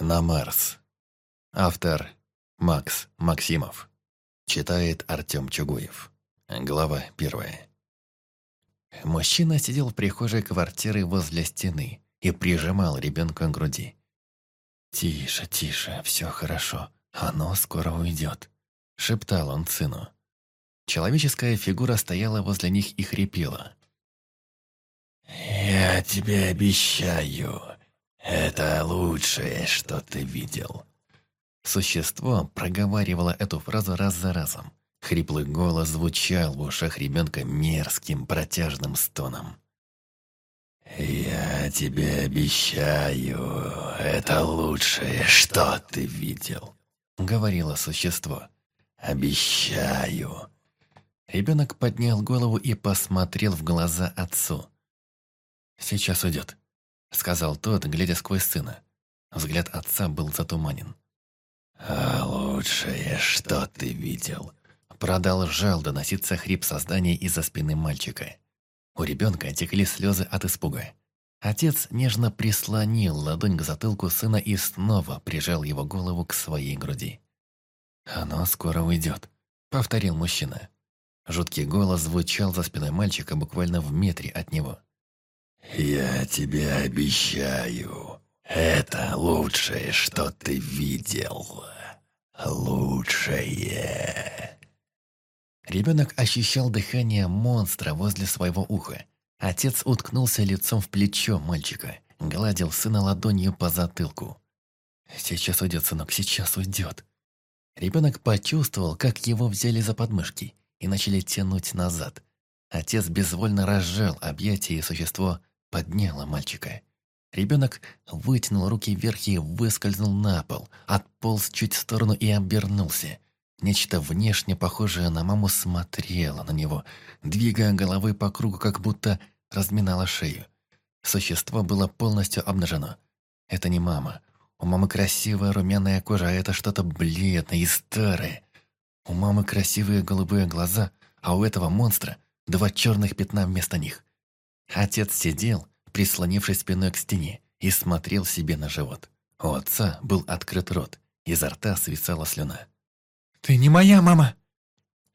на Марс. Автор Макс Максимов. Читает Артем Чугуев. Глава первая. Мужчина сидел в прихожей квартиры возле стены и прижимал ребенка к груди. «Тише, тише, все хорошо, оно скоро уйдет», — шептал он сыну. Человеческая фигура стояла возле них и хрипела. «Я тебе обещаю, это лучшее, что ты видел». Существо проговаривало эту фразу раз за разом. Хриплый голос звучал в ушах ребенка мерзким протяжным стоном. «Я тебе обещаю, это лучшее, что ты видел», — говорило существо. «Обещаю». Ребенок поднял голову и посмотрел в глаза отцу. «Сейчас уйдет», — сказал тот, глядя сквозь сына. Взгляд отца был затуманен. «А лучшее, что ты видел?» Продолжал доноситься хрип создания из-за спины мальчика. У ребенка текли слезы от испуга. Отец нежно прислонил ладонь к затылку сына и снова прижал его голову к своей груди. «Оно скоро уйдет», — повторил мужчина. Жуткий голос звучал за спиной мальчика буквально в метре от него. «Я тебе обещаю, это лучшее, что ты видел. Лучшее». Ребенок ощущал дыхание монстра возле своего уха. Отец уткнулся лицом в плечо мальчика, гладил сына ладонью по затылку. «Сейчас уйдет, сынок, сейчас уйдет». Ребенок почувствовал, как его взяли за подмышки и начали тянуть назад. Отец безвольно разжал объятия, и существо подняло мальчика. Ребенок вытянул руки вверх и выскользнул на пол, отполз чуть в сторону и обернулся. Нечто внешне похожее на маму смотрело на него, двигая головой по кругу, как будто разминало шею. Существо было полностью обнажено. Это не мама. У мамы красивая румяная кожа, а это что-то бледное и старое. У мамы красивые голубые глаза, а у этого монстра два черных пятна вместо них. Отец сидел, прислонившись спиной к стене, и смотрел себе на живот. У отца был открыт рот, изо рта свисала слюна. «Ты не моя мама!»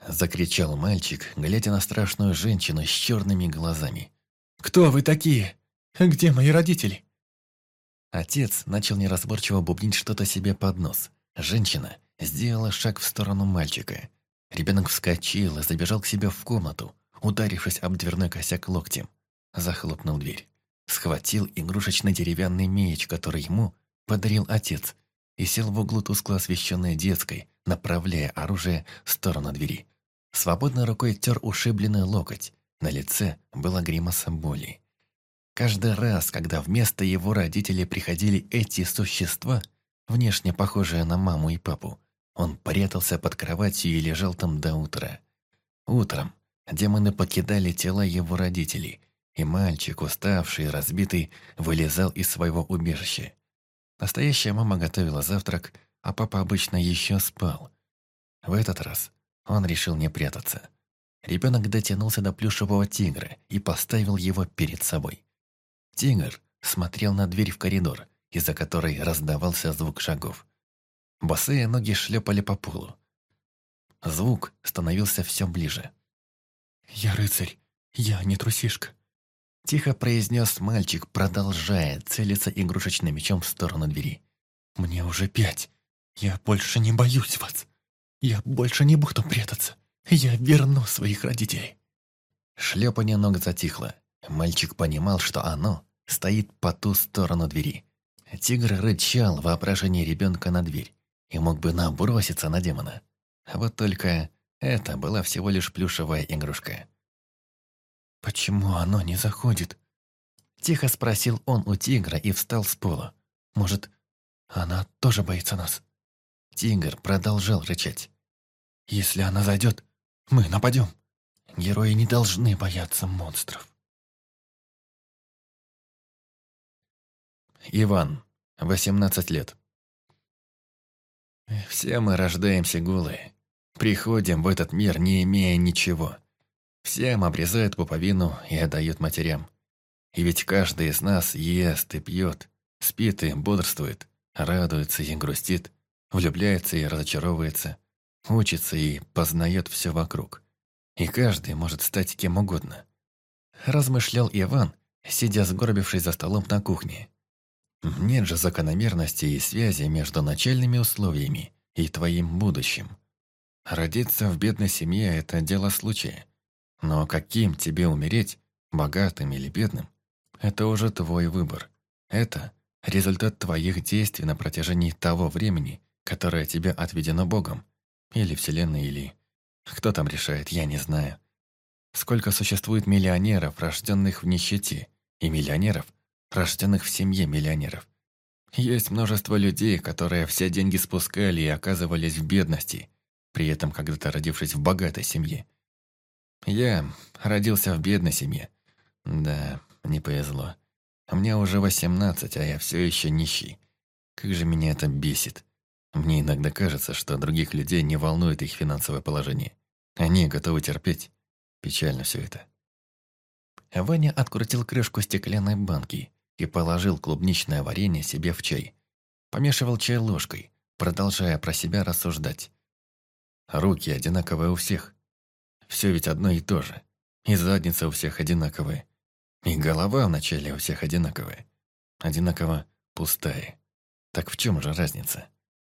Закричал мальчик, глядя на страшную женщину с черными глазами. «Кто вы такие? Где мои родители?» Отец начал неразборчиво бубнить что-то себе под нос. Женщина сделала шаг в сторону мальчика. Ребенок вскочил и забежал к себе в комнату, ударившись об дверной косяк локтем. Захлопнул дверь. Схватил игрушечный деревянный меч, который ему подарил отец, и сел в углу тускло освещенной детской, направляя оружие в сторону двери. Свободной рукой тер ушибленный локоть. На лице была гримаса боли. Каждый раз, когда вместо его родителей приходили эти существа, внешне похожие на маму и папу, он прятался под кроватью и лежал там до утра. Утром демоны покидали тела его родителей, и мальчик, уставший и разбитый, вылезал из своего убежища. Настоящая мама готовила завтрак, а папа обычно еще спал. В этот раз он решил не прятаться. Ребенок дотянулся до плюшевого тигра и поставил его перед собой. Тигр смотрел на дверь в коридор, из-за которой раздавался звук шагов. Босые ноги шлепали по полу. Звук становился все ближе. «Я рыцарь, я не трусишка», — тихо произнес мальчик, продолжая целиться игрушечным мечом в сторону двери. «Мне уже пять. Я больше не боюсь вас. Я больше не буду прятаться. Я верну своих родителей». Шлепание ног затихло. Мальчик понимал, что оно стоит по ту сторону двери. Тигр рычал в воображении ребенка на дверь и мог бы наброситься на демона. Вот только это была всего лишь плюшевая игрушка. «Почему оно не заходит?» Тихо спросил он у тигра и встал с пола. «Может, она тоже боится нас?» Тигр продолжал рычать. «Если она зайдет, мы нападем. Герои не должны бояться монстров». Иван, 18 лет. Все мы рождаемся голые. Приходим в этот мир, не имея ничего. Всем обрезают пуповину и отдают матерям. И ведь каждый из нас ест и пьет, спит и бодрствует, радуется и грустит, влюбляется и разочаровывается, учится и познает все вокруг. И каждый может стать кем угодно. Размышлял Иван, сидя сгорбившись за столом на кухне. Нет же закономерности и связи между начальными условиями и твоим будущим. Родиться в бедной семье – это дело случая. Но каким тебе умереть, богатым или бедным, это уже твой выбор. Это результат твоих действий на протяжении того времени, которое тебе отведено Богом, или Вселенной, или... Кто там решает, я не знаю. Сколько существует миллионеров, рожденных в нищете, и миллионеров, рожденных в семье миллионеров. Есть множество людей, которые все деньги спускали и оказывались в бедности, при этом когда-то родившись в богатой семье. Я родился в бедной семье. Да, не повезло. Мне уже восемнадцать, а я все еще нищий. Как же меня это бесит. Мне иногда кажется, что других людей не волнует их финансовое положение. Они готовы терпеть. Печально все это. Ваня открутил крышку стеклянной банки и положил клубничное варенье себе в чай. Помешивал чай ложкой, продолжая про себя рассуждать. Руки одинаковые у всех. Все ведь одно и то же. И задница у всех одинаковая. И голова вначале у всех одинаковая. Одинаково пустая. Так в чем же разница?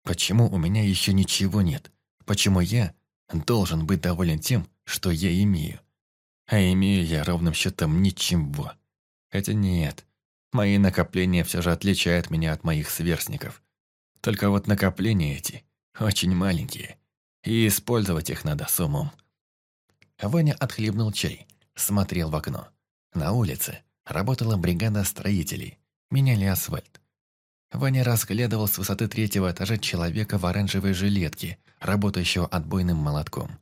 Почему у меня еще ничего нет? Почему я должен быть доволен тем, что я имею? А имею я ровным счетом ничего. Хотя нет, мои накопления все же отличают меня от моих сверстников. Только вот накопления эти очень маленькие, и использовать их надо с умом. Ваня отхлебнул чай, смотрел в окно. На улице работала бригада строителей, меняли асфальт. Ваня разглядывал с высоты третьего этажа человека в оранжевой жилетке, работающего отбойным молотком.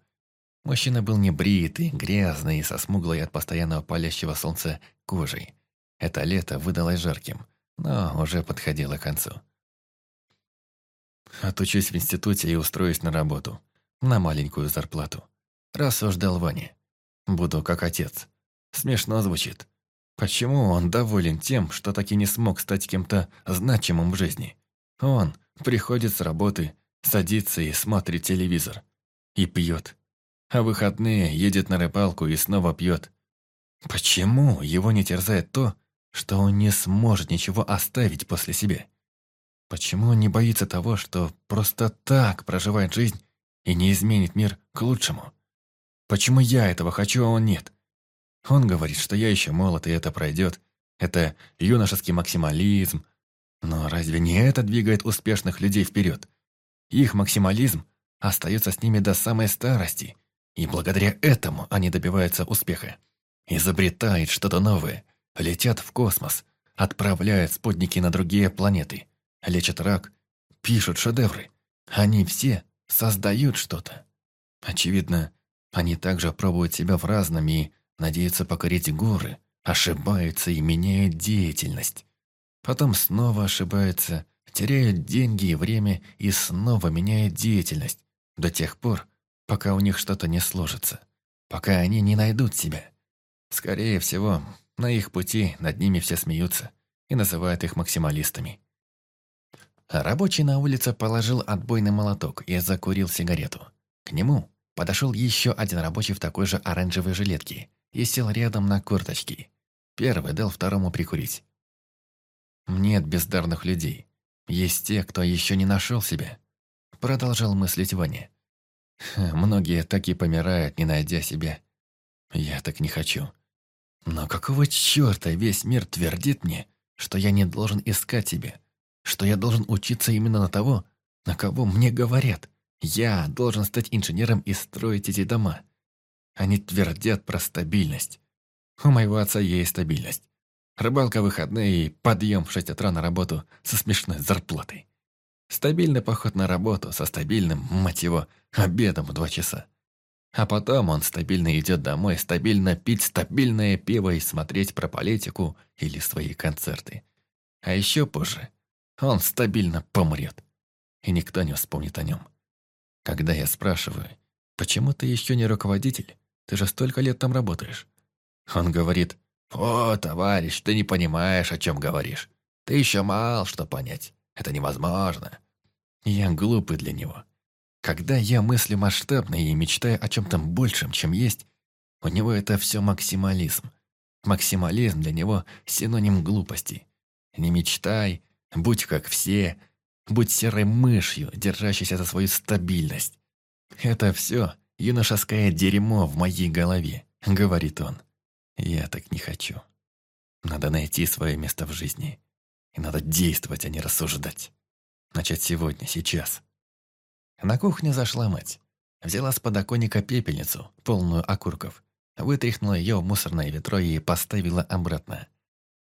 Мужчина был небритый, грязный и со смуглой от постоянного палящего солнца кожей. Это лето выдалось жарким, но уже подходило к концу. «Отучусь в институте и устроюсь на работу. На маленькую зарплату», – рассуждал Ваня. «Буду как отец. Смешно звучит, Почему он доволен тем, что таки не смог стать кем-то значимым в жизни? Он приходит с работы, садится и смотрит телевизор. И пьет. А выходные едет на рыбалку и снова пьет. Почему его не терзает то, что он не сможет ничего оставить после себя? Почему он не боится того, что просто так проживает жизнь и не изменит мир к лучшему? Почему я этого хочу, а он нет? Он говорит, что я еще молод, и это пройдет. Это юношеский максимализм. Но разве не это двигает успешных людей вперед? Их максимализм остается с ними до самой старости, и благодаря этому они добиваются успеха. Изобретают что-то новое, летят в космос, отправляют спутники на другие планеты, лечат рак, пишут шедевры. Они все создают что-то. Очевидно, они также пробуют себя в разном и надеется покорить горы, ошибается и меняет деятельность. Потом снова ошибается, теряет деньги и время и снова меняет деятельность. До тех пор, пока у них что-то не сложится. Пока они не найдут себя. Скорее всего, на их пути над ними все смеются и называют их максималистами. Рабочий на улице положил отбойный молоток и закурил сигарету. К нему подошел еще один рабочий в такой же оранжевой жилетке и сел рядом на корточки. Первый дал второму прикурить. «Нет бездарных людей. Есть те, кто еще не нашел себя», — продолжал мыслить Ваня. «Многие так и помирают, не найдя себя. Я так не хочу. Но какого черта весь мир твердит мне, что я не должен искать себя, что я должен учиться именно на того, на кого мне говорят. Я должен стать инженером и строить эти дома. Они твердят про стабильность. У моего отца есть стабильность. Рыбалка выходные и подъем в 6 утра на работу со смешной зарплатой. Стабильный поход на работу со стабильным, мать его, обедом в два часа. А потом он стабильно идет домой, стабильно пить стабильное пиво и смотреть про политику или свои концерты. А еще позже он стабильно помрет. И никто не вспомнит о нем. Когда я спрашиваю, почему ты еще не руководитель, ты же столько лет там работаешь». Он говорит, «О, товарищ, ты не понимаешь, о чем говоришь. Ты еще мал что понять. Это невозможно. Я глупый для него. Когда я мыслю масштабно и мечтаю о чем-то большем, чем есть, у него это все максимализм. Максимализм для него – синоним глупости. Не мечтай, будь как все, будь серой мышью, держащейся за свою стабильность. Это все юношеское дерьмо в моей голове, говорит он. Я так не хочу. Надо найти свое место в жизни. И надо действовать, а не рассуждать. Начать сегодня, сейчас. На кухню зашла мать. Взяла с подоконника пепельницу, полную окурков. Вытряхнула ее в мусорное ведро и поставила обратно.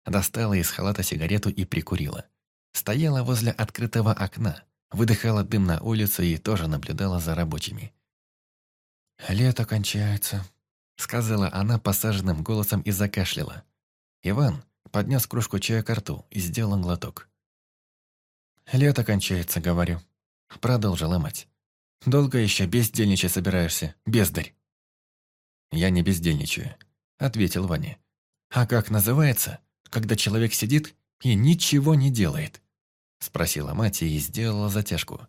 Достала из халата сигарету и прикурила. Стояла возле открытого окна, выдыхала дым на улицу и тоже наблюдала за рабочими. «Лето кончается», — сказала она посаженным голосом и закашляла. Иван поднес кружку чая к рту и сделал глоток. «Лето кончается, говорю», — продолжила мать. «Долго еще бездельничать собираешься, бездарь?» «Я не бездельничаю», — ответил Ваня. «А как называется, когда человек сидит и ничего не делает?» — спросила мать и сделала затяжку.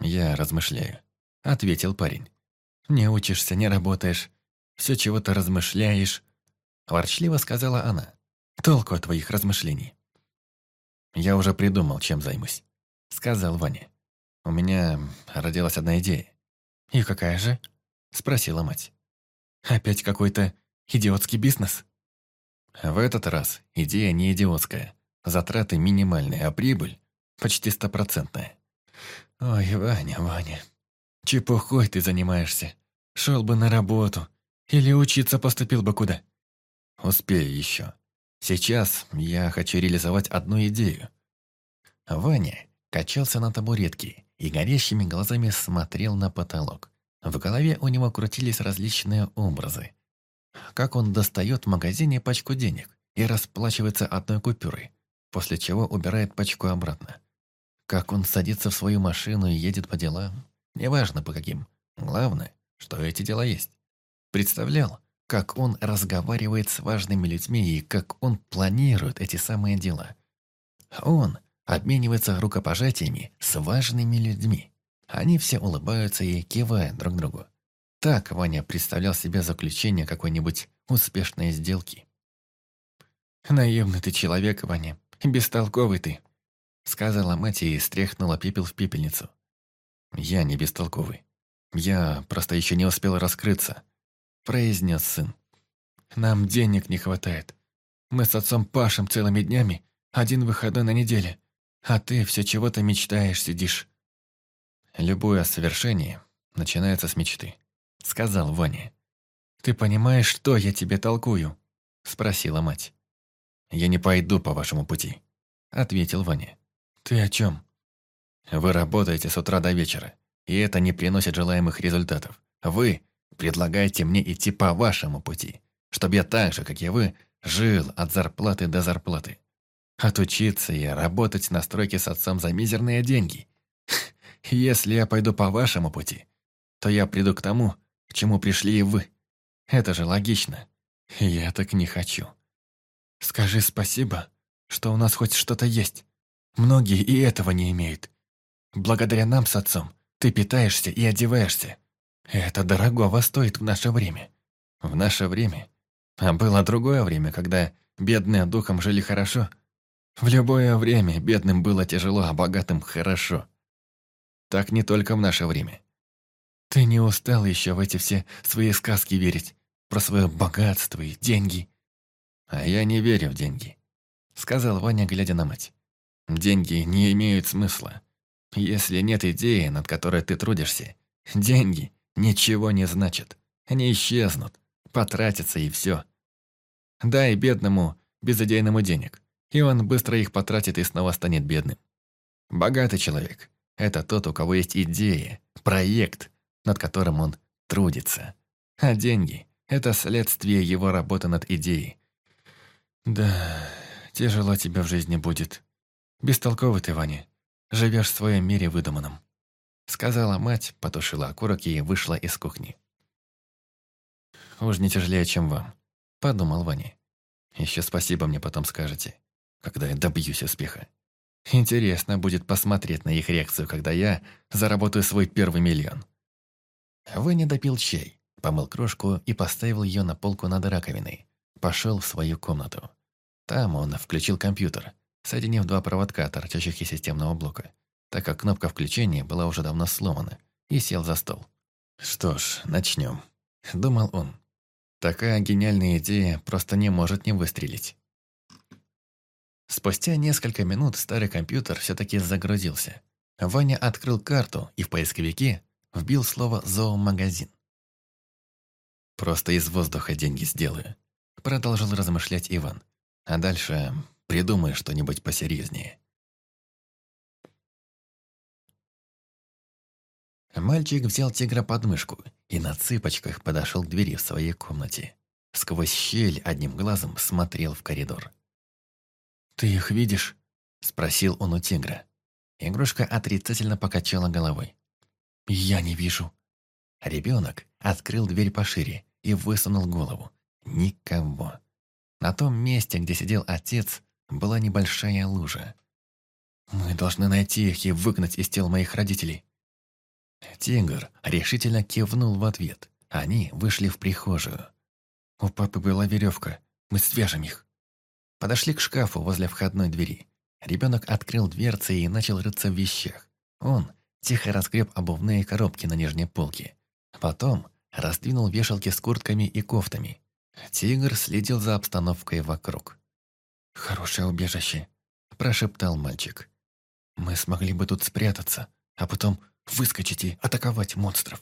«Я размышляю», — ответил парень. «Не учишься, не работаешь, все чего-то размышляешь», — ворчливо сказала она. «Толку от твоих размышлений». «Я уже придумал, чем займусь», — сказал Ваня. «У меня родилась одна идея». «И какая же?» — спросила мать. «Опять какой-то идиотский бизнес?» В этот раз идея не идиотская. Затраты минимальные, а прибыль почти стопроцентная. «Ой, Ваня, Ваня, чепухой ты занимаешься. Шел бы на работу. Или учиться поступил бы куда?» «Успею еще. Сейчас я хочу реализовать одну идею». Ваня качался на табуретке и горящими глазами смотрел на потолок. В голове у него крутились различные образы. Как он достает в магазине пачку денег и расплачивается одной купюрой, после чего убирает пачку обратно. Как он садится в свою машину и едет по делам, неважно по каким. Главное, что эти дела есть. Представлял, как он разговаривает с важными людьми и как он планирует эти самые дела. Он обменивается рукопожатиями с важными людьми. Они все улыбаются и кивают друг другу. Так Ваня представлял себе заключение какой-нибудь успешной сделки. «Наивный ты человек, Ваня, бестолковый ты», сказала мать и стряхнула пепел в пепельницу. «Я не бестолковый. Я просто еще не успел раскрыться», произнес сын. «Нам денег не хватает. Мы с отцом пашем целыми днями, один выходной на неделе, а ты все чего-то мечтаешь, сидишь». Любое совершение начинается с мечты. — сказал Ваня. «Ты понимаешь, что я тебе толкую?» — спросила мать. «Я не пойду по вашему пути», — ответил Ваня. «Ты о чем?» «Вы работаете с утра до вечера, и это не приносит желаемых результатов. Вы предлагаете мне идти по вашему пути, чтобы я так же, как и вы, жил от зарплаты до зарплаты. Отучиться и работать на стройке с отцом за мизерные деньги. Если я пойду по вашему пути, то я приду к тому, к чему пришли и вы. Это же логично. Я так не хочу. Скажи спасибо, что у нас хоть что-то есть. Многие и этого не имеют. Благодаря нам с отцом ты питаешься и одеваешься. Это дорогого стоит в наше время. В наше время. А было другое время, когда бедные духом жили хорошо. В любое время бедным было тяжело, а богатым хорошо. Так не только в наше время. Ты не устал еще в эти все свои сказки верить? Про свое богатство и деньги?» «А я не верю в деньги», — сказал Ваня, глядя на мать. «Деньги не имеют смысла. Если нет идеи, над которой ты трудишься, деньги ничего не значат. Они исчезнут, потратятся и все. Дай бедному, безыдейному денег, и он быстро их потратит и снова станет бедным. Богатый человек — это тот, у кого есть идея, проект, над которым он трудится. А деньги – это следствие его работы над идеей. «Да, тяжело тебе в жизни будет. Бестолковый ты, Ваня. Живешь в своем мире выдуманном», – сказала мать, потушила окурок и вышла из кухни. «Уж не тяжелее, чем вам», – подумал Ваня. «Еще спасибо мне потом скажете, когда я добьюсь успеха». Интересно будет посмотреть на их реакцию, когда я заработаю свой первый миллион. Ваня допил чай, помыл кружку и поставил ее на полку над раковиной. Пошел в свою комнату. Там он включил компьютер, соединив два проводка, торчащих из системного блока, так как кнопка включения была уже давно сломана, и сел за стол. «Что ж, начнем», — думал он. «Такая гениальная идея просто не может не выстрелить». Спустя несколько минут старый компьютер все-таки загрузился. Ваня открыл карту и в поисковике вбил слово «зоомагазин». «Просто из воздуха деньги сделаю», — продолжил размышлять Иван. «А дальше придумай что-нибудь посерьезнее». Мальчик взял тигра под мышку и на цыпочках подошел к двери в своей комнате. Сквозь щель одним глазом смотрел в коридор. «Ты их видишь?» – спросил он у тигра. Игрушка отрицательно покачала головой. «Я не вижу». Ребенок открыл дверь пошире и высунул голову. Никого. На том месте, где сидел отец, была небольшая лужа. «Мы должны найти их и выгнать из тел моих родителей». Тигр решительно кивнул в ответ. Они вышли в прихожую. «У папы была веревка. Мы свяжем их». Подошли к шкафу возле входной двери. Ребенок открыл дверцы и начал рыться в вещах. Он тихо разгреб обувные коробки на нижней полке. Потом раздвинул вешалки с куртками и кофтами. Тигр следил за обстановкой вокруг. «Хорошее убежище», – прошептал мальчик. «Мы смогли бы тут спрятаться, а потом выскочить и атаковать монстров».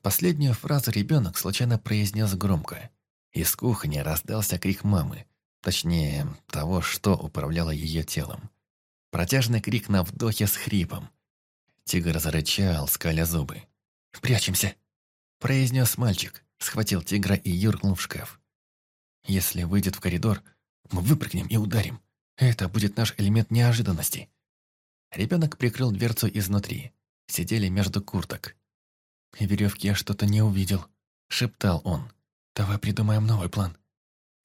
Последнюю фразу ребенок случайно произнес громко. Из кухни раздался крик мамы, точнее, того, что управляло ее телом. Протяжный крик на вдохе с хрипом. Тигр зарычал, скаля зубы. «Прячемся!» – произнес мальчик, схватил тигра и юркнул в шкаф. «Если выйдет в коридор, мы выпрыгнем и ударим. Это будет наш элемент неожиданности». Ребенок прикрыл дверцу изнутри. Сидели между курток. «И веревки я что-то не увидел», — шептал он. «Давай придумаем новый план».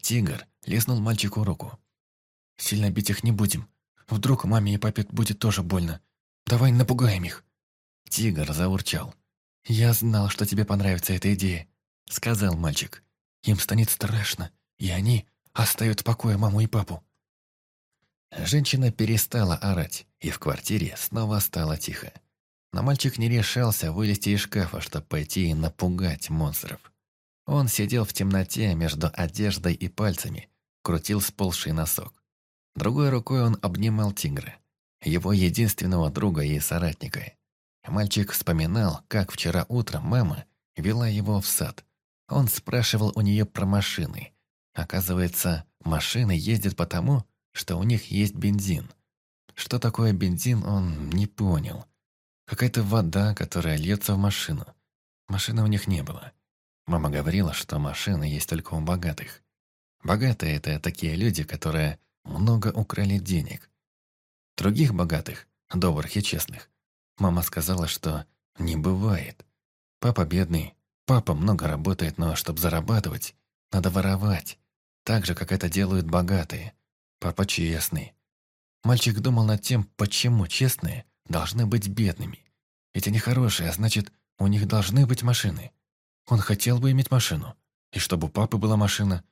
Тигр лизнул мальчику руку. «Сильно бить их не будем. Вдруг маме и папе будет тоже больно. Давай напугаем их». Тигр заурчал. «Я знал, что тебе понравится эта идея», — сказал мальчик. «Им станет страшно, и они оставят в покое маму и папу». Женщина перестала орать, и в квартире снова стало тихо. Но мальчик не решался вылезти из шкафа, чтобы пойти и напугать монстров. Он сидел в темноте между одеждой и пальцами, крутил сползший носок. Другой рукой он обнимал тигра, его единственного друга и соратника. Мальчик вспоминал, как вчера утром мама вела его в сад. Он спрашивал у нее про машины. Оказывается, машины ездят потому, что у них есть бензин. Что такое бензин, он не понял. Какая-то вода, которая льется в машину. Машины у них не было. Мама говорила, что машины есть только у богатых. Богатые – это такие люди, которые много украли денег. Других богатых, добрых и честных, мама сказала, что не бывает. Папа бедный, папа много работает, но чтобы зарабатывать, надо воровать. Так же, как это делают богатые. Папа честный. Мальчик думал над тем, почему честные должны быть бедными. Ведь они хорошие, а значит, у них должны быть машины. Он хотел бы иметь машину, и чтобы у папы была машина.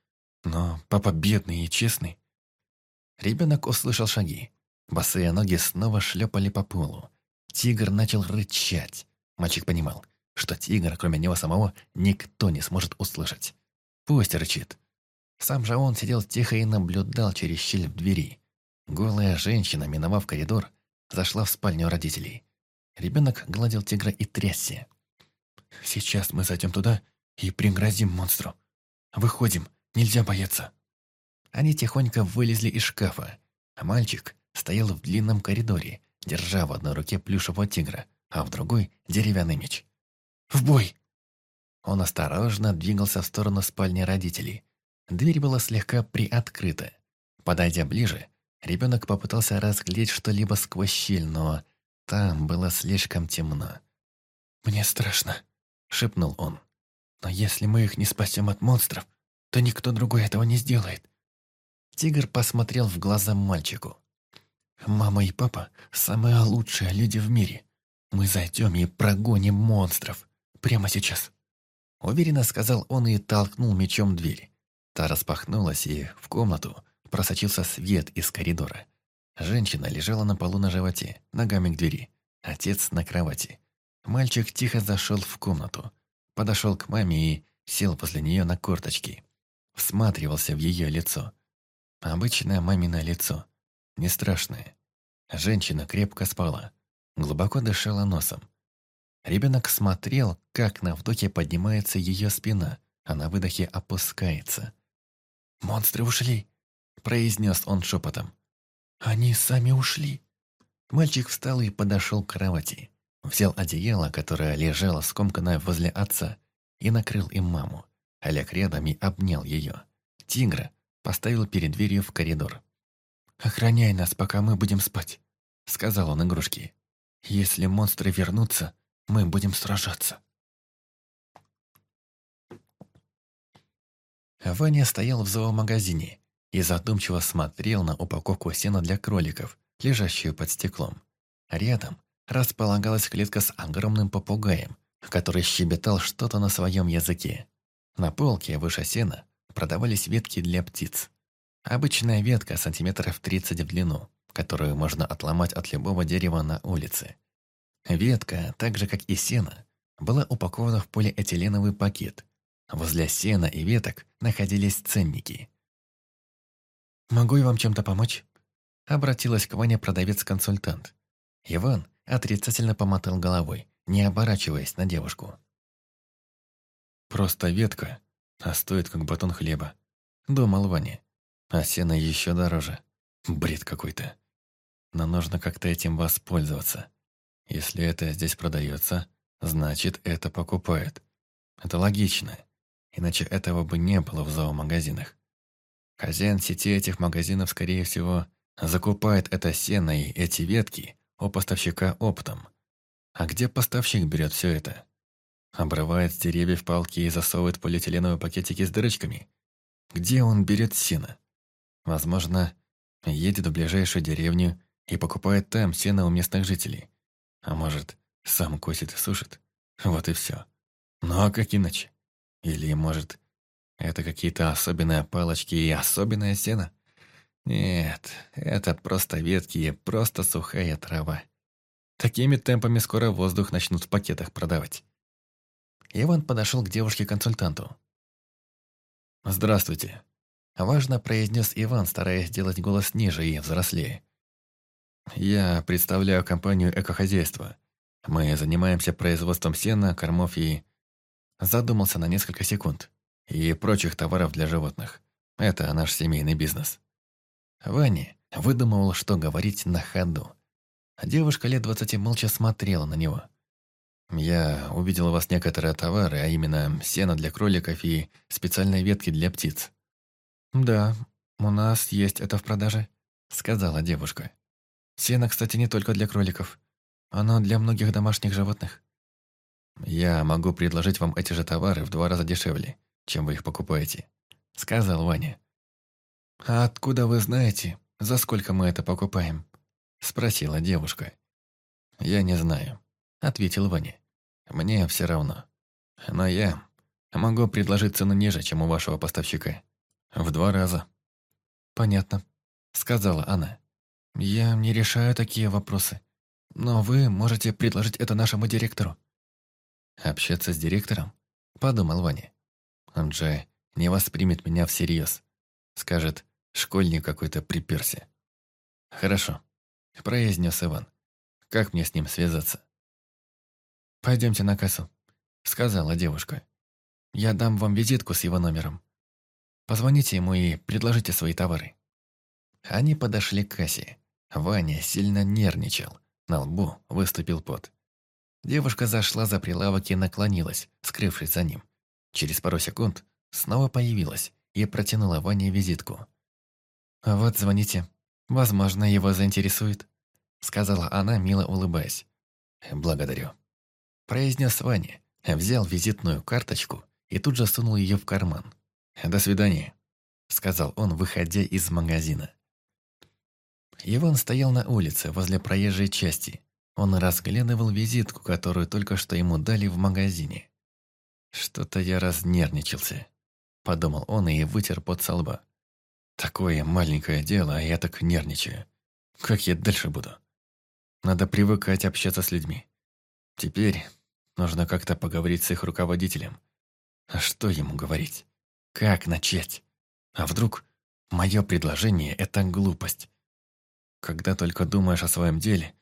Но папа бедный и честный. Ребенок услышал шаги. Босые ноги снова шлепали по полу. Тигр начал рычать. Мальчик понимал, что тигра, кроме него самого, никто не сможет услышать. Пусть рычит. Сам же он сидел тихо и наблюдал через щель в двери. Голая женщина, миновав коридор, зашла в спальню родителей. Ребенок гладил тигра и трясся. Сейчас мы зайдем туда и пригрозим монстру. Выходим, нельзя бояться». Они тихонько вылезли из шкафа. А мальчик стоял в длинном коридоре, держа в одной руке плюшевого тигра, а в другой – деревянный меч. «В бой!» Он осторожно двигался в сторону спальни родителей. Дверь была слегка приоткрыта. Подойдя ближе, ребенок попытался разглядеть что-либо сквозь щель, но там было слишком темно. «Мне страшно», шепнул он. «Но если мы их не спасем от монстров, то никто другой этого не сделает». Тигр посмотрел в глаза мальчику. Мама и папа – самые лучшие люди в мире. Мы зайдем и прогоним монстров. Прямо сейчас. Уверенно сказал он и толкнул мечом дверь. Та распахнулась, и в комнату просочился свет из коридора. Женщина лежала на полу на животе, ногами к двери. Отец на кровати. Мальчик тихо зашел в комнату. Подошел к маме и сел возле нее на корточки. Всматривался в ее лицо. Обычное мамино лицо. Не страшное. Женщина крепко спала. Глубоко дышала носом. Ребенок смотрел, как на вдохе поднимается ее спина, а на выдохе опускается. «Монстры ушли!» – произнес он шепотом. «Они сами ушли!» Мальчик встал и подошел к кровати. Взял одеяло, которое лежало скомканное возле отца, и накрыл им маму. Олег рядом и обнял ее. Тигра поставил перед дверью в коридор. «Охраняй нас, пока мы будем спать», — сказал он игрушке. «Если монстры вернутся, мы будем сражаться». Ваня стоял в зоомагазине и задумчиво смотрел на упаковку сена для кроликов, лежащую под стеклом. Рядом располагалась клетка с огромным попугаем, который щебетал что-то на своем языке. На полке выше сена продавались ветки для птиц. Обычная ветка сантиметров 30 в длину, которую можно отломать от любого дерева на улице. Ветка, так же как и сено, была упакована в полиэтиленовый пакет. Возле сена и веток находились ценники. «Могу я вам чем-то помочь?» Обратилась к Ване продавец-консультант. Иван отрицательно помотал головой, не оборачиваясь на девушку. «Просто ветка, а стоит как батон хлеба», — думал Ваня. «А сено еще дороже. Бред какой-то. Но нужно как-то этим воспользоваться. Если это здесь продается, значит, это покупают. Это логично. Иначе этого бы не было в зоомагазинах. Хозяин сети этих магазинов, скорее всего, закупает это сено и эти ветки у поставщика оптом. А где поставщик берет все это? Обрывает с деревьев палки и засовывает полиэтиленовые пакетики с дырочками. Где он берет сено? Возможно, едет в ближайшую деревню и покупает там сено у местных жителей. А может, сам косит и сушит. Вот и все. Ну а как иначе? Или, может, это какие-то особенные палочки и особенное сено? Нет, это просто ветки и просто сухая трава. Такими темпами скоро воздух начнут в пакетах продавать. Иван подошел к девушке-консультанту. «Здравствуйте», – важно произнес Иван, стараясь сделать голос ниже и взрослее. «Я представляю компанию «Экохозяйство». Мы занимаемся производством сена, кормов и...» Задумался на несколько секунд. «И прочих товаров для животных. Это наш семейный бизнес». Ваня выдумывал, что говорить на ходу. Девушка лет двадцати молча смотрела на него. «Я увидел у вас некоторые товары, а именно сено для кроликов и специальные ветки для птиц». «Да, у нас есть это в продаже», — сказала девушка. «Сено, кстати, не только для кроликов. Оно для многих домашних животных». «Я могу предложить вам эти же товары в два раза дешевле, чем вы их покупаете», — сказал Ваня. «А откуда вы знаете, за сколько мы это покупаем?» – спросила девушка. «Я не знаю», – ответил Ваня. «Мне все равно. Но я могу предложить цену ниже, чем у вашего поставщика. В два раза». «Понятно», – сказала она. «Я не решаю такие вопросы. Но вы можете предложить это нашему директору». «Общаться с директором?» – подумал Ваня. Он же не воспримет меня всерьез. Скажет, Школьник какой-то приперся. «Хорошо», – произнес Иван. «Как мне с ним связаться?» «Пойдемте на кассу», – сказала девушка. «Я дам вам визитку с его номером. Позвоните ему и предложите свои товары». Они подошли к кассе. Ваня сильно нервничал. На лбу выступил пот. Девушка зашла за прилавок и наклонилась, скрывшись за ним. Через пару секунд снова появилась и протянула Ване визитку. «Вот звоните. Возможно, его заинтересует», — сказала она, мило улыбаясь. «Благодарю», — произнес Ваня, взял визитную карточку и тут же сунул ее в карман. «До свидания», — сказал он, выходя из магазина. Иван стоял на улице, возле проезжей части. Он разглядывал визитку, которую только что ему дали в магазине. «Что-то я разнервничался», — подумал он и вытер под со лба. «Такое маленькое дело, а я так нервничаю. Как я дальше буду? Надо привыкать общаться с людьми. Теперь нужно как-то поговорить с их руководителем. А что ему говорить? Как начать? А вдруг мое предложение – это глупость? Когда только думаешь о своем деле,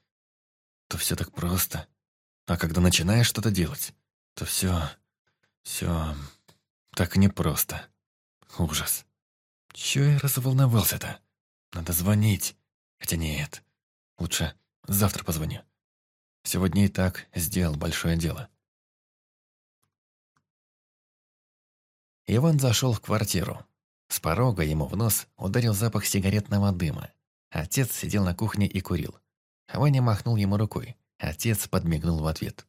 то все так просто. А когда начинаешь что-то делать, то все, все так непросто. Ужас. Чего я разволновался-то? Надо звонить. Хотя нет, лучше завтра позвоню. Сегодня и так сделал большое дело. Иван зашел в квартиру. С порога ему в нос ударил запах сигаретного дыма. Отец сидел на кухне и курил. Ваня махнул ему рукой. Отец подмигнул в ответ.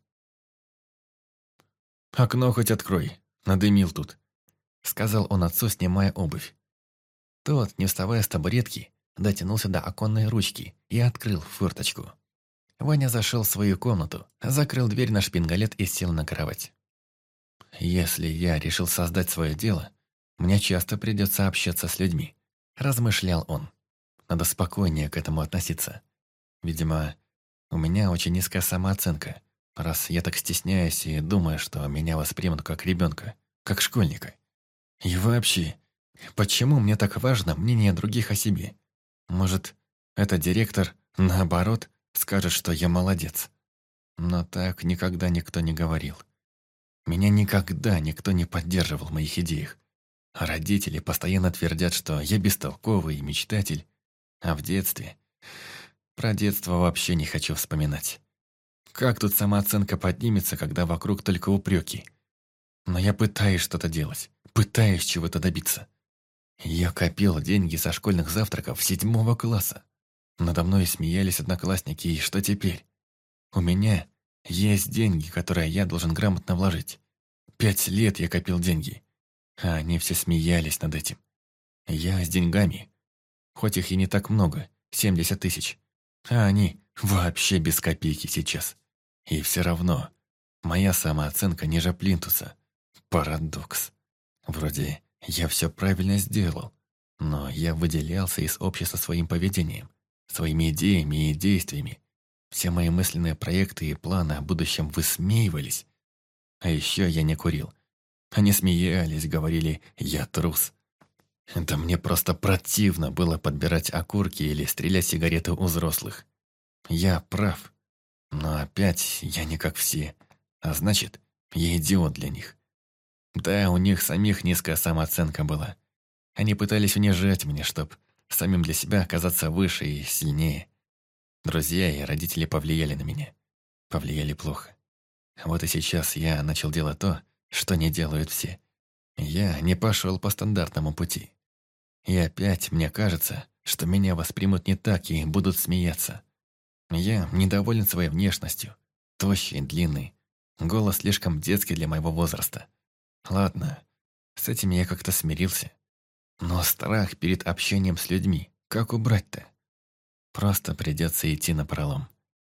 «Окно хоть открой, надымил тут», — сказал он отцу, снимая обувь. Тот, не вставая с табуретки, дотянулся до оконной ручки и открыл форточку. Ваня зашел в свою комнату, закрыл дверь на шпингалет и сел на кровать. «Если я решил создать свое дело, мне часто придется общаться с людьми», – размышлял он. «Надо спокойнее к этому относиться. Видимо, у меня очень низкая самооценка, раз я так стесняюсь и думаю, что меня воспримут как ребенка, как школьника. И вообще, почему мне так важно мнение других о себе? Может, этот директор, наоборот, скажет, что я молодец. Но так никогда никто не говорил. Меня никогда никто не поддерживал в моих идеях. Родители постоянно твердят, что я бестолковый и мечтатель. А в детстве... Про детство вообще не хочу вспоминать. Как тут самооценка поднимется, когда вокруг только упреки? Но я пытаюсь что-то делать, пытаюсь чего-то добиться. Я копил деньги со школьных завтраков седьмого класса. Надо мной смеялись одноклассники, и что теперь? У меня есть деньги, которые я должен грамотно вложить. Пять лет я копил деньги, а они все смеялись над этим. Я с деньгами, хоть их и не так много, 70 тысяч, а они вообще без копейки сейчас. И все равно, моя самооценка ниже плинтуса. Парадокс. Вроде я все правильно сделал, но я выделялся из общества своим поведением, своими идеями и действиями. Все мои мысленные проекты и планы о будущем высмеивались. А еще я не курил. Они смеялись, говорили «я трус». Да мне просто противно было подбирать окурки или стрелять сигареты у взрослых. Я прав. Но опять я не как все. А значит, я идиот для них. Да, у них самих низкая самооценка была. Они пытались унижать меня, чтоб самим для себя оказаться выше и сильнее. Друзья и родители повлияли на меня. Повлияли плохо. Вот и сейчас я начал делать то, что не делают все. Я не пошел по стандартному пути. И опять мне кажется, что меня воспримут не так и будут смеяться. Я недоволен своей внешностью. Тощий, длинный. Голос слишком детский для моего возраста. Ладно, с этим я как-то смирился. Но страх перед общением с людьми, как убрать-то? Просто придется идти на пролом.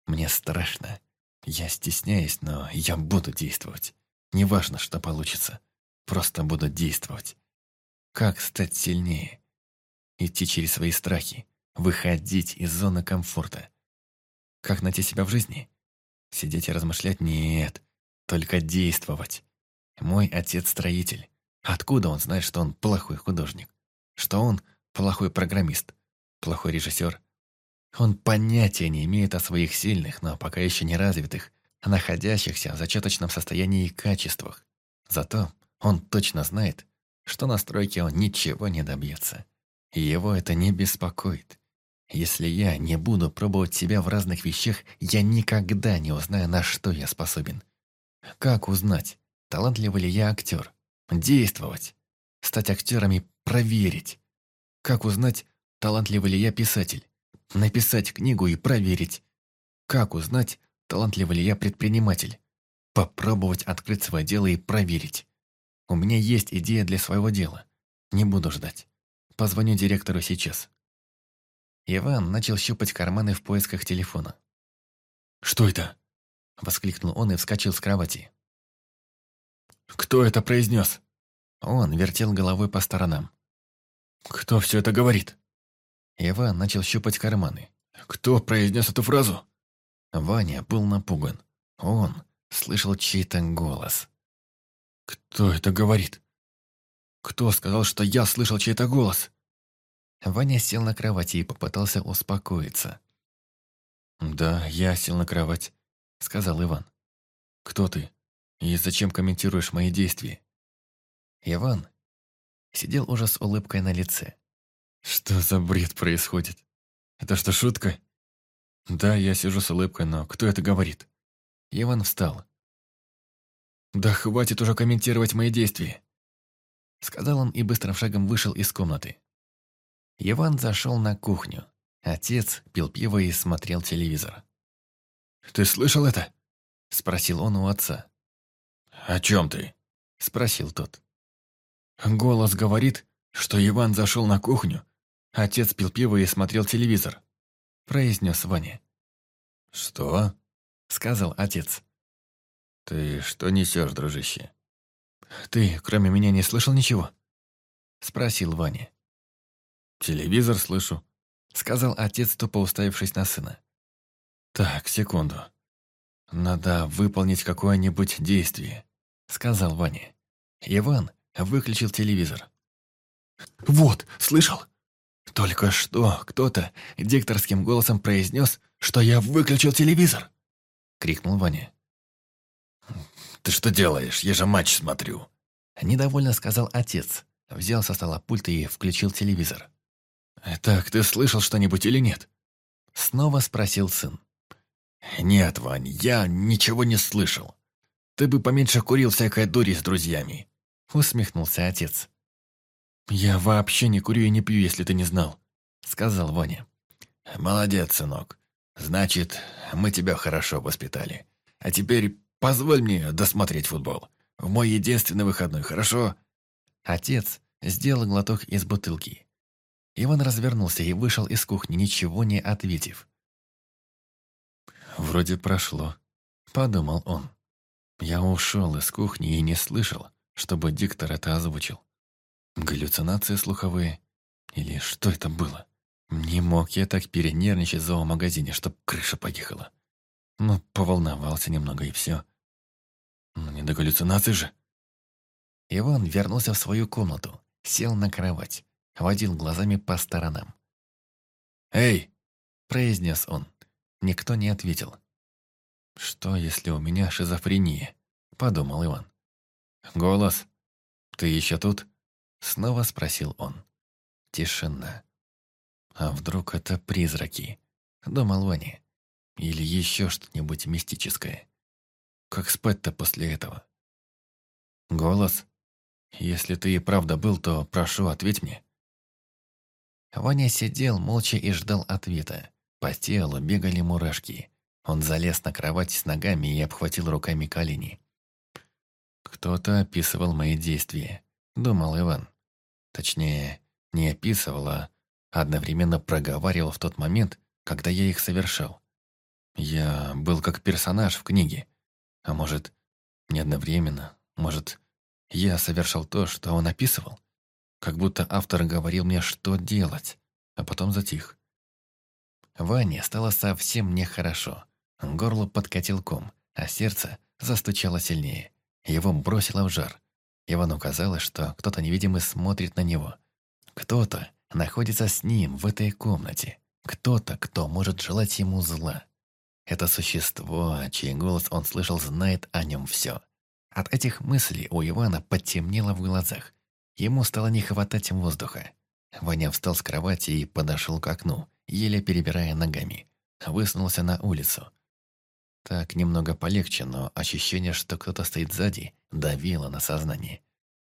Мне страшно. Я стесняюсь, но я буду действовать. Неважно, что получится. Просто буду действовать. Как стать сильнее? Идти через свои страхи. Выходить из зоны комфорта. Как найти себя в жизни? Сидеть и размышлять? Нет. Только действовать. Мой отец строитель. Откуда он знает, что он плохой художник? Что он плохой программист? Плохой режиссер? Он понятия не имеет о своих сильных, но пока еще не развитых, находящихся в зачаточном состоянии качествах. Зато он точно знает, что на стройке он ничего не добьется. И его это не беспокоит. Если я не буду пробовать себя в разных вещах, я никогда не узнаю, на что я способен. Как узнать, талантливый ли я актер? Действовать. Стать актером и проверить. Как узнать, талантливый ли я писатель? Написать книгу и проверить. Как узнать, талантливый ли я предприниматель? Попробовать открыть свое дело и проверить. У меня есть идея для своего дела. Не буду ждать. Позвоню директору сейчас. Иван начал щупать карманы в поисках телефона. «Что это?» – воскликнул он и вскочил с кровати. «Кто это произнес?» Он вертел головой по сторонам. «Кто все это говорит?» Иван начал щупать карманы. «Кто произнес эту фразу?» Ваня был напуган. Он слышал чей-то голос. «Кто это говорит? Кто сказал, что я слышал чей-то голос?» Ваня сел на кровати и попытался успокоиться. «Да, я сел на кровать», — сказал Иван. «Кто ты? И зачем комментируешь мои действия?» Иван сидел уже с улыбкой на лице. «Что за бред происходит? Это что, шутка?» «Да, я сижу с улыбкой, но кто это говорит?» Иван встал. «Да хватит уже комментировать мои действия!» Сказал он и быстрым шагом вышел из комнаты. Иван зашел на кухню. Отец пил пиво и смотрел телевизор. «Ты слышал это?» Спросил он у отца. «О чем ты?» Спросил тот. Голос говорит, что Иван зашел на кухню. Отец пил пиво и смотрел телевизор. Произнес Ваня. «Что?» Сказал отец. «Ты что несешь, дружище?» «Ты, кроме меня, не слышал ничего?» Спросил Ваня. «Телевизор слышу», — сказал отец, тупо уставившись на сына. «Так, секунду. Надо выполнить какое-нибудь действие», — сказал Ваня. Иван выключил телевизор. «Вот, слышал? Только что кто-то дикторским голосом произнес, что я выключил телевизор!» — крикнул Ваня. «Ты что делаешь? Я же матч смотрю!» Недовольно сказал отец. Взял со стола пульт и включил телевизор. «Так, ты слышал что-нибудь или нет?» Снова спросил сын. «Нет, Вань, я ничего не слышал. Ты бы поменьше курил всякой дури с друзьями», усмехнулся отец. «Я вообще не курю и не пью, если ты не знал», сказал Ваня. «Молодец, сынок. Значит, мы тебя хорошо воспитали. А теперь позволь мне досмотреть футбол. В мой единственный выходной, хорошо?» Отец сделал глоток из бутылки. Иван развернулся и вышел из кухни, ничего не ответив. «Вроде прошло», — подумал он. Я ушел из кухни и не слышал, чтобы диктор это озвучил. Галлюцинации слуховые? Или что это было? Не мог я так перенервничать в зоомагазине, чтоб крыша поехала. Ну, поволновался немного и все. Ну, не до галлюцинаций же. Иван вернулся в свою комнату, сел на кровать, водил глазами по сторонам. «Эй!» – произнес он. Никто не ответил. «Что, если у меня шизофрения?» – подумал Иван. «Голос, ты еще тут?» – снова спросил он. Тишина. «А вдруг это призраки?» – думал Ваня. «Или еще что-нибудь мистическое? Как спать-то после этого?» «Голос, если ты и правда был, то прошу, ответь мне». Ваня сидел молча и ждал ответа. По телу бегали мурашки. Он залез на кровать с ногами и обхватил руками колени. «Кто-то описывал мои действия», — думал Иван. Точнее, не описывал, а одновременно проговаривал в тот момент, когда я их совершал. Я был как персонаж в книге. А может, не одновременно, может, я совершал то, что он описывал? Как будто автор говорил мне, что делать, а потом затих. Ване стало совсем нехорошо. Горло подкатил ком, а сердце застучало сильнее. Его бросило в жар. Ивану казалось, что кто-то невидимый смотрит на него. Кто-то находится с ним в этой комнате. Кто-то, кто может желать ему зла. Это существо, чей голос он слышал, знает о нем все. От этих мыслей у Ивана потемнело в глазах. Ему стало не хватать воздуха. Ваня встал с кровати и подошел к окну, еле перебирая ногами. Высунулся на улицу. Так немного полегче, но ощущение, что кто-то стоит сзади, давило на сознание.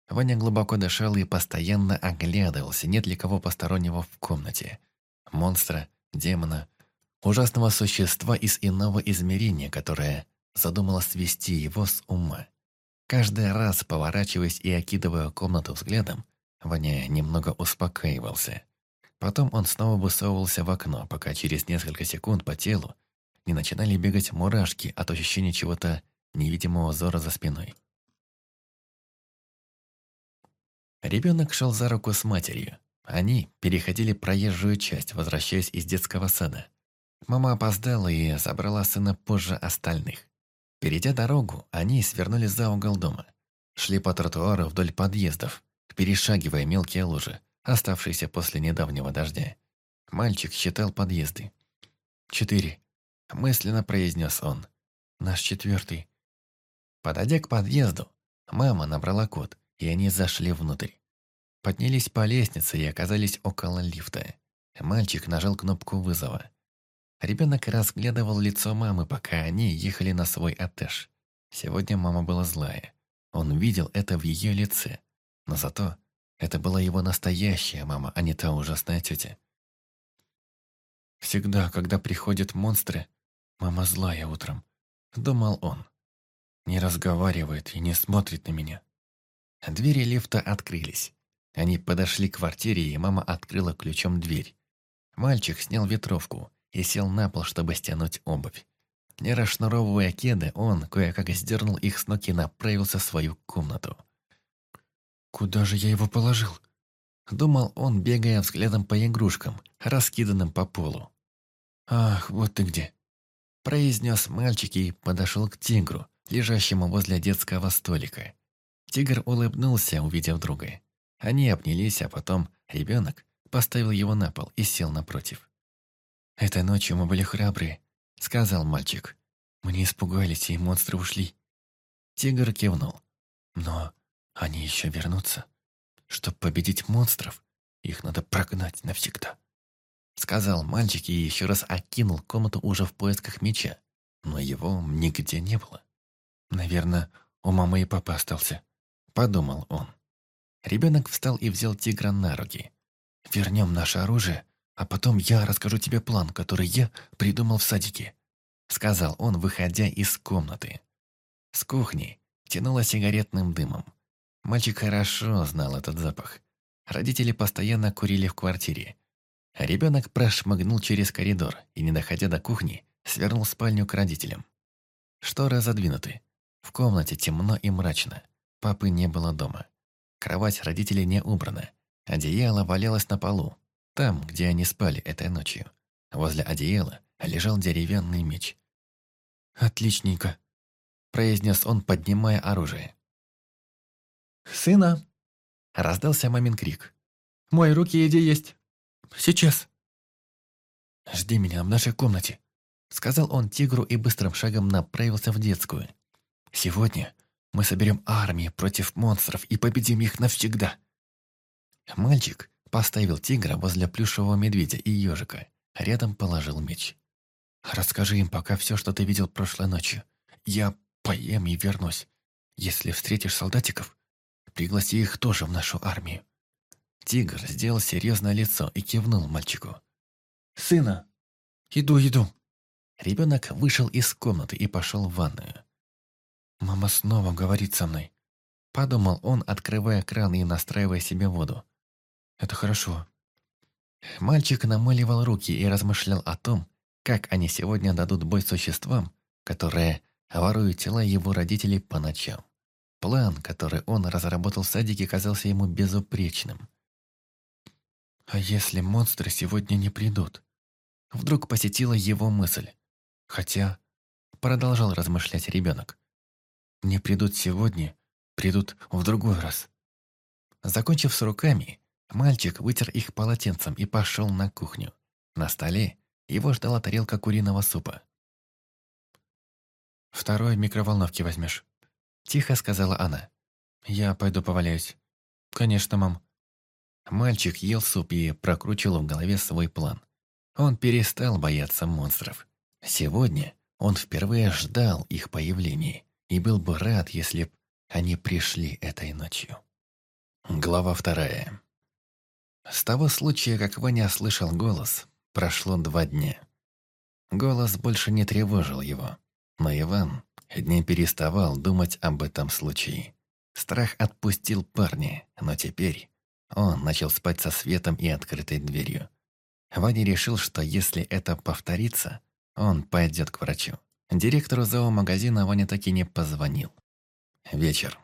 Ваня глубоко дышал и постоянно оглядывался, нет ли кого постороннего в комнате. Монстра, демона, ужасного существа из иного измерения, которое задумало свести его с ума. Каждый раз, поворачиваясь и окидывая комнату взглядом, Ваня немного успокаивался. Потом он снова высовывался в окно, пока через несколько секунд по телу не начинали бегать мурашки от ощущения чего-то невидимого зора за спиной. Ребенок шел за руку с матерью. Они переходили проезжую часть, возвращаясь из детского сада. Мама опоздала и забрала сына позже остальных. Перейдя дорогу, они свернули за угол дома. Шли по тротуару вдоль подъездов, перешагивая мелкие лужи, оставшиеся после недавнего дождя. Мальчик считал подъезды. «Четыре», — мысленно произнес он. «Наш четвертый». Подойдя к подъезду, мама набрала код, и они зашли внутрь. Поднялись по лестнице и оказались около лифта. Мальчик нажал кнопку вызова. Ребенок разглядывал лицо мамы, пока они ехали на свой этаж. Сегодня мама была злая. Он видел это в ее лице. Но зато это была его настоящая мама, а не та ужасная тетя. «Всегда, когда приходят монстры, мама злая утром», — думал он. Не разговаривает и не смотрит на меня. Двери лифта открылись. Они подошли к квартире, и мама открыла ключом дверь. Мальчик снял ветровку и сел на пол, чтобы стянуть обувь. Не расшнуровывая кеды, он кое-как сдернул их с ног и направился в свою комнату. «Куда же я его положил?» Думал он, бегая взглядом по игрушкам, раскиданным по полу. «Ах, вот ты где!» Произнес мальчик и подошел к тигру, лежащему возле детского столика. Тигр улыбнулся, увидев друга. Они обнялись, а потом ребенок поставил его на пол и сел напротив. «Этой ночью мы были храбрые», — сказал мальчик. «Мы не испугались, и монстры ушли». Тигр кивнул. «Но они еще вернутся. Чтобы победить монстров, их надо прогнать навсегда», — сказал мальчик и еще раз окинул комнату уже в поисках меча. Но его нигде не было. «Наверное, у мамы и папы остался», — подумал он. Ребенок встал и взял тигра на руки. «Вернем наше оружие, а потом я расскажу тебе план, который я придумал в садике», сказал он, выходя из комнаты. С кухни тянуло сигаретным дымом. Мальчик хорошо знал этот запах. Родители постоянно курили в квартире. Ребенок прошмыгнул через коридор и, не доходя до кухни, свернул в спальню к родителям. Шторы задвинуты. В комнате темно и мрачно. Папы не было дома. Кровать родителей не убрана. Одеяло валялось на полу, там, где они спали этой ночью. Возле одеяла лежал деревянный меч. «Отличненько», – произнес он, поднимая оружие. «Сына!» – раздался мамин крик. «Мой руки иди есть. Сейчас!» «Жди меня в нашей комнате», – сказал он тигру и быстрым шагом направился в детскую. «Сегодня мы соберем армии против монстров и победим их навсегда. Мальчик поставил тигра возле плюшевого медведя и ежика. Рядом положил меч. «Расскажи им пока все, что ты видел прошлой ночью. Я поем и вернусь. Если встретишь солдатиков, пригласи их тоже в нашу армию». Тигр сделал серьезное лицо и кивнул мальчику. «Сына!» «Иду, иду!» Ребенок вышел из комнаты и пошел в ванную. «Мама снова говорит со мной», — подумал он, открывая кран и настраивая себе воду. «Это хорошо». Мальчик намыливал руки и размышлял о том, как они сегодня дадут бой существам, которые воруют тела его родителей по ночам. План, который он разработал в садике, казался ему безупречным. «А если монстры сегодня не придут?» Вдруг посетила его мысль. Хотя, продолжал размышлять ребенок, не придут сегодня, придут в другой раз. Закончив с руками, мальчик вытер их полотенцем и пошел на кухню. На столе его ждала тарелка куриного супа. «Второй микроволновки возьмешь», — тихо сказала она. «Я пойду поваляюсь». «Конечно, мам». Мальчик ел суп и прокручивал в голове свой план. Он перестал бояться монстров. Сегодня он впервые ждал их появления и был бы рад, если б они пришли этой ночью. Глава вторая. С того случая, как Ваня слышал голос, прошло два дня. Голос больше не тревожил его, но Иван не переставал думать об этом случае. Страх отпустил парня, но теперь Он начал спать со светом и открытой дверью. Ваня решил, что если это повторится, он пойдет к врачу. Директору зоомагазина Ваня так и не позвонил. Вечер.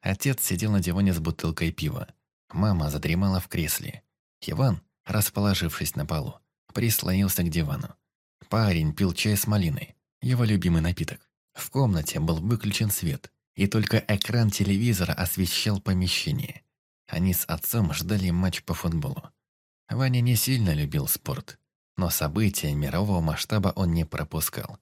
Отец сидел на диване с бутылкой пива. Мама задремала в кресле. Иван, расположившись на полу, прислонился к дивану. Парень пил чай с малиной, его любимый напиток. В комнате был выключен свет, и только экран телевизора освещал помещение. Они с отцом ждали матч по футболу. Ваня не сильно любил спорт, но события мирового масштаба он не пропускал.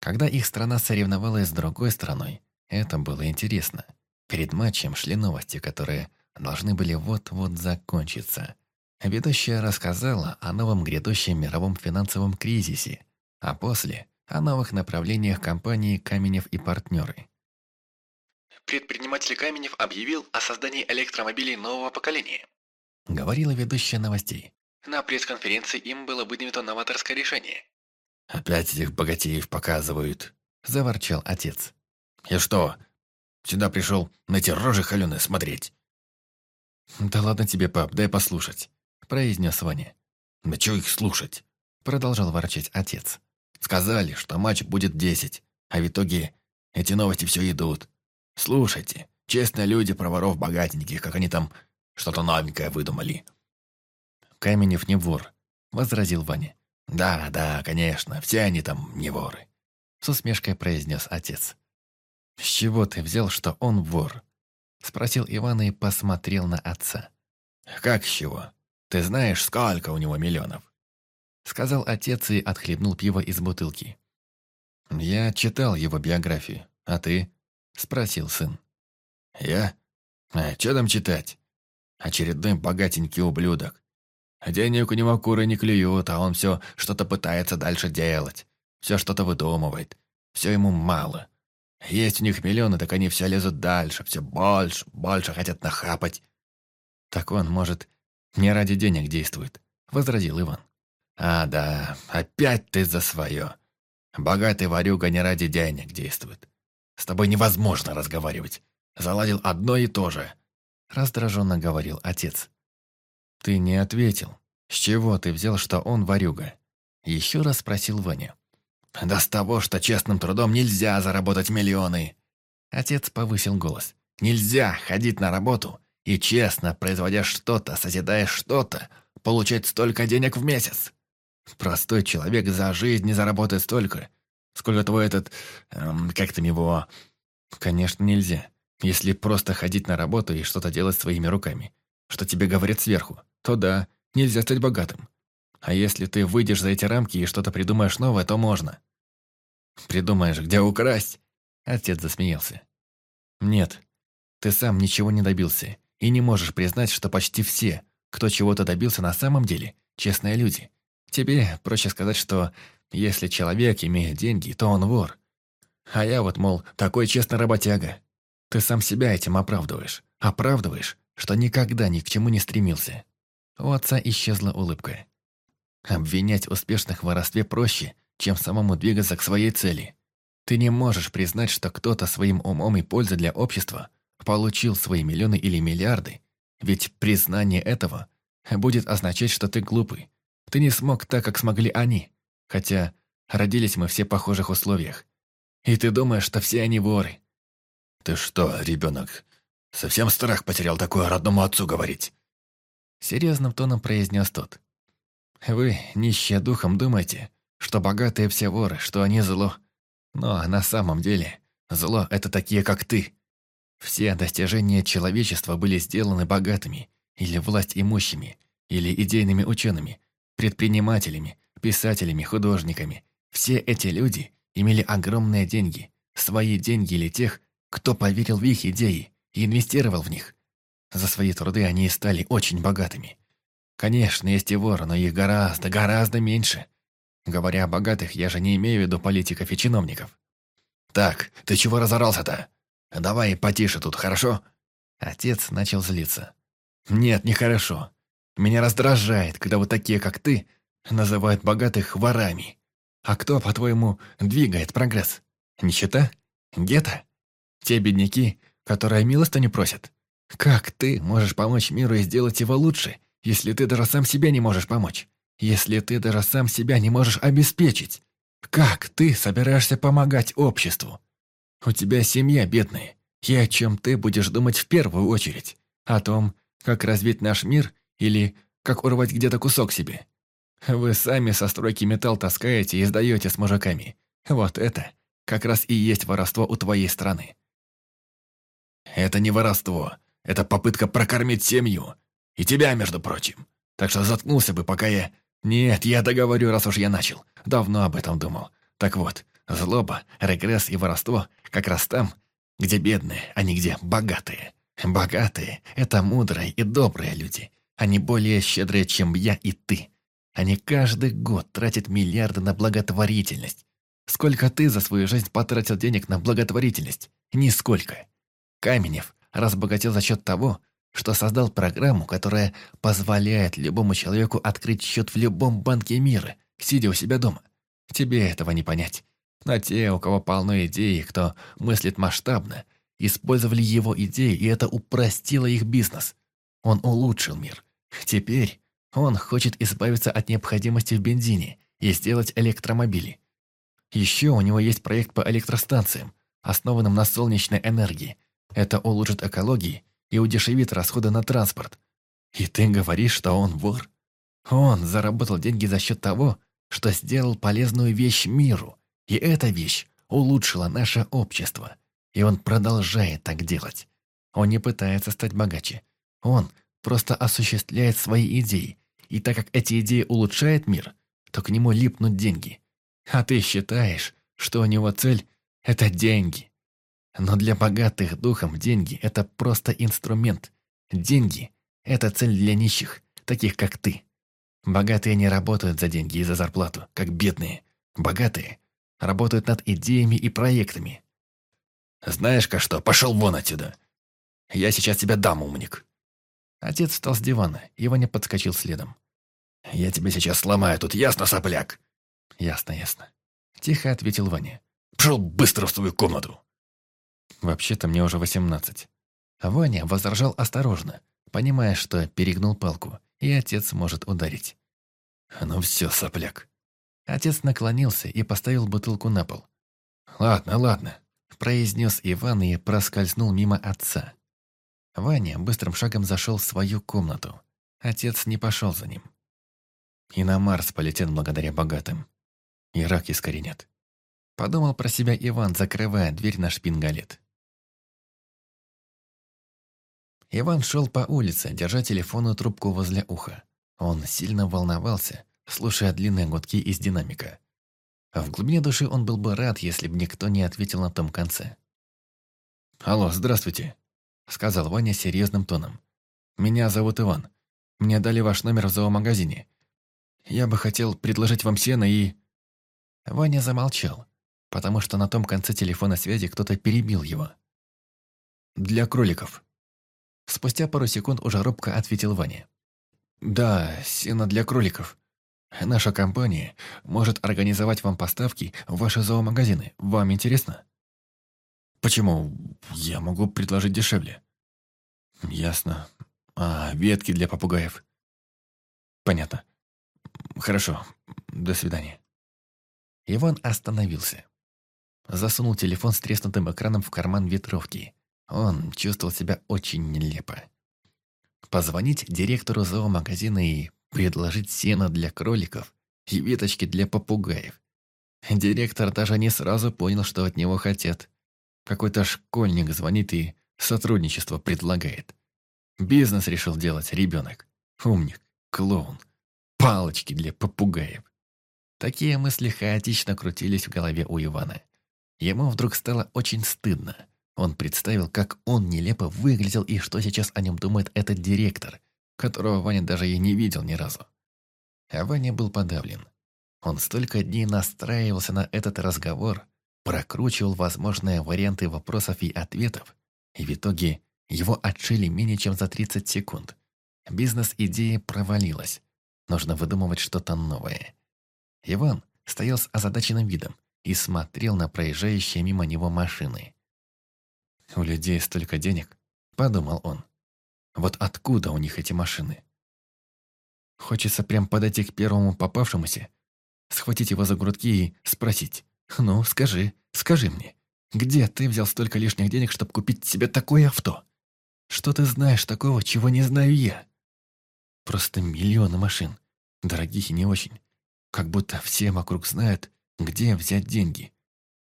Когда их страна соревновалась с другой страной, это было интересно. Перед матчем шли новости, которые должны были вот-вот закончиться. Ведущая рассказала о новом грядущем мировом финансовом кризисе, а после – о новых направлениях компании «Каменев и партнеры». Предприниматель Каменев объявил о создании электромобилей нового поколения. Говорила ведущая новостей. На пресс-конференции им было выдвинуто новаторское решение. «Опять этих богатеев показывают», – заворчал отец. «Я что, сюда пришел на эти рожи холеные смотреть?» «Да ладно тебе, пап, дай послушать», – произнес Ваня. «Да чего их слушать?» – продолжал ворчать отец. «Сказали, что матч будет десять, а в итоге эти новости все идут. Слушайте, честные люди про воров богатеньких, как они там что-то новенькое выдумали». «Каменев не вор», – возразил Ваня. «Да, да, конечно, все они там не воры», – с усмешкой произнес отец. «С чего ты взял, что он вор?» – спросил Иван и посмотрел на отца. «Как с чего? Ты знаешь, сколько у него миллионов?» Сказал отец и отхлебнул пиво из бутылки. «Я читал его биографию, а ты?» – спросил сын. «Я? А что там читать? Очередной богатенький ублюдок. Денег у него куры не клюют, а он все что-то пытается дальше делать. Все что-то выдумывает. Все ему мало. Есть у них миллионы, так они все лезут дальше, все больше, больше хотят нахапать. Так он, может, не ради денег действует, возразил Иван. А, да, опять ты за свое. Богатый ворюга не ради денег действует. С тобой невозможно разговаривать. Заладил одно и то же. Раздраженно говорил отец. «Ты не ответил. С чего ты взял, что он ворюга?» Еще раз спросил Ваня. «Да с того, что честным трудом нельзя заработать миллионы!» Отец повысил голос. «Нельзя ходить на работу и честно, производя что-то, созидая что-то, получать столько денег в месяц. Простой человек за жизнь не заработает столько, сколько твой этот... Эм, как там его...» «Конечно, нельзя, если просто ходить на работу и что-то делать своими руками, что тебе говорят сверху то да, нельзя стать богатым. А если ты выйдешь за эти рамки и что-то придумаешь новое, то можно. Придумаешь, где украсть? Отец засмеялся. Нет, ты сам ничего не добился и не можешь признать, что почти все, кто чего-то добился на самом деле, честные люди. Тебе проще сказать, что если человек имеет деньги, то он вор. А я вот, мол, такой честный работяга. Ты сам себя этим оправдываешь. Оправдываешь, что никогда ни к чему не стремился. У отца исчезла улыбка. Обвинять успешных в воровстве проще, чем самому двигаться к своей цели. Ты не можешь признать, что кто-то своим умом и пользой для общества получил свои миллионы или миллиарды, ведь признание этого будет означать, что ты глупый. Ты не смог так, как смогли они, хотя родились мы все в похожих условиях. И ты думаешь, что все они воры. Ты что, ребенок, совсем страх потерял такое родному отцу говорить? Серьезным тоном произнес тот. «Вы, нищие духом, думаете, что богатые все воры, что они зло. Но на самом деле зло — это такие, как ты. Все достижения человечества были сделаны богатыми, или власть имущими, или идейными учеными, предпринимателями, писателями, художниками. Все эти люди имели огромные деньги, свои деньги или тех, кто поверил в их идеи и инвестировал в них. За свои труды они стали очень богатыми. Конечно, есть и воры, но их гораздо, гораздо меньше. Говоря о богатых, я же не имею в виду политиков и чиновников. «Так, ты чего разорался-то? Давай потише тут, хорошо?» Отец начал злиться. «Нет, нехорошо. Меня раздражает, когда вот такие, как ты, называют богатых ворами. А кто, по-твоему, двигает прогресс? Нищета? Гетто? Те бедняки, которые милостыню просят? Как ты можешь помочь миру и сделать его лучше, если ты даже сам себе не можешь помочь? Если ты даже сам себя не можешь обеспечить? Как ты собираешься помогать обществу? У тебя семья бедная, и о чем ты будешь думать в первую очередь? О том, как развить наш мир или как урвать где-то кусок себе? Вы сами со стройки металл таскаете и сдаете с мужиками. Вот это как раз и есть воровство у твоей страны. Это не воровство. Это попытка прокормить семью. И тебя, между прочим. Так что заткнулся бы, пока я... Нет, я договорю, раз уж я начал. Давно об этом думал. Так вот, злоба, регресс и воровство как раз там, где бедные, а не где богатые. Богатые – это мудрые и добрые люди. Они более щедрые, чем я и ты. Они каждый год тратят миллиарды на благотворительность. Сколько ты за свою жизнь потратил денег на благотворительность? Нисколько. Каменев разбогател за счет того, что создал программу, которая позволяет любому человеку открыть счет в любом банке мира, сидя у себя дома. Тебе этого не понять. Но те, у кого полно идей, кто мыслит масштабно, использовали его идеи, и это упростило их бизнес. Он улучшил мир. Теперь он хочет избавиться от необходимости в бензине и сделать электромобили. Еще у него есть проект по электростанциям, основанным на солнечной энергии. Это улучшит экологию и удешевит расходы на транспорт. И ты говоришь, что он вор? Он заработал деньги за счет того, что сделал полезную вещь миру, и эта вещь улучшила наше общество. И он продолжает так делать. Он не пытается стать богаче. Он просто осуществляет свои идеи, и так как эти идеи улучшают мир, то к нему липнут деньги. А ты считаешь, что у него цель – это деньги. Но для богатых духом деньги – это просто инструмент. Деньги – это цель для нищих, таких как ты. Богатые не работают за деньги и за зарплату, как бедные. Богатые работают над идеями и проектами. Знаешь-ка что, пошел вон отсюда. Я сейчас тебя дам, умник. Отец встал с дивана, и Ваня подскочил следом. «Я тебя сейчас сломаю тут, ясно, сопляк?» «Ясно, ясно», — тихо ответил Ваня. «Пшел быстро в свою комнату!» «Вообще-то мне уже восемнадцать». Ваня возражал осторожно, понимая, что перегнул палку, и отец может ударить. «Ну все, сопляк». Отец наклонился и поставил бутылку на пол. «Ладно, ладно», — произнес Иван и проскользнул мимо отца. Ваня быстрым шагом зашел в свою комнату. Отец не пошел за ним. И на Марс полетел благодаря богатым. И рак искоренят. Подумал про себя Иван, закрывая дверь на шпингалет. Иван шел по улице, держа телефонную трубку возле уха. Он сильно волновался, слушая длинные гудки из динамика. В глубине души он был бы рад, если бы никто не ответил на том конце. «Алло, здравствуйте», — сказал Ваня серьезным тоном. «Меня зовут Иван. Мне дали ваш номер в зоомагазине. Я бы хотел предложить вам сено и...» Ваня замолчал, потому что на том конце телефона связи кто-то перебил его. «Для кроликов». Спустя пару секунд уже робко ответил Ваня. «Да, сено для кроликов. Наша компания может организовать вам поставки в ваши зоомагазины. Вам интересно?» «Почему? Я могу предложить дешевле». «Ясно. А ветки для попугаев?» «Понятно. Хорошо. До свидания». Иван остановился. Засунул телефон с треснутым экраном в карман ветровки. Он чувствовал себя очень нелепо. Позвонить директору зоомагазина и предложить сено для кроликов и веточки для попугаев. Директор даже не сразу понял, что от него хотят. Какой-то школьник звонит и сотрудничество предлагает. Бизнес решил делать ребенок. Умник, клоун, палочки для попугаев. Такие мысли хаотично крутились в голове у Ивана. Ему вдруг стало очень стыдно. Он представил, как он нелепо выглядел и что сейчас о нем думает этот директор, которого Ваня даже и не видел ни разу. А Ваня был подавлен. Он столько дней настраивался на этот разговор, прокручивал возможные варианты вопросов и ответов, и в итоге его отшили менее чем за 30 секунд. Бизнес-идея провалилась. Нужно выдумывать что-то новое. Иван стоял с озадаченным видом и смотрел на проезжающие мимо него машины. «У людей столько денег», — подумал он. Вот откуда у них эти машины? Хочется прям подойти к первому попавшемуся, схватить его за грудки и спросить. «Ну, скажи, скажи мне, где ты взял столько лишних денег, чтобы купить себе такое авто? Что ты знаешь такого, чего не знаю я?» Просто миллионы машин, дорогих и не очень. Как будто все вокруг знают, где взять деньги.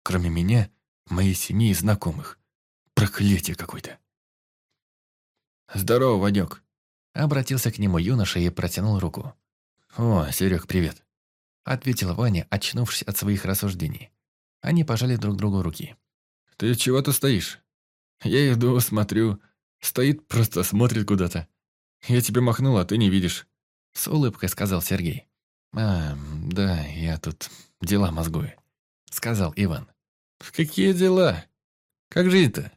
Кроме меня, моей семьи и знакомых. Проклятие какое-то. «Здорово, Ванек!» Обратился к нему юноша и протянул руку. «О, Серег, привет!» Ответил Ваня, очнувшись от своих рассуждений. Они пожали друг другу руки. «Ты чего ты стоишь?» «Я иду, смотрю. Стоит, просто смотрит куда-то. Я тебе махнул, а ты не видишь». С улыбкой сказал Сергей. «А, да, я тут дела мозгую», — сказал Иван. «Какие дела? Как жизнь-то?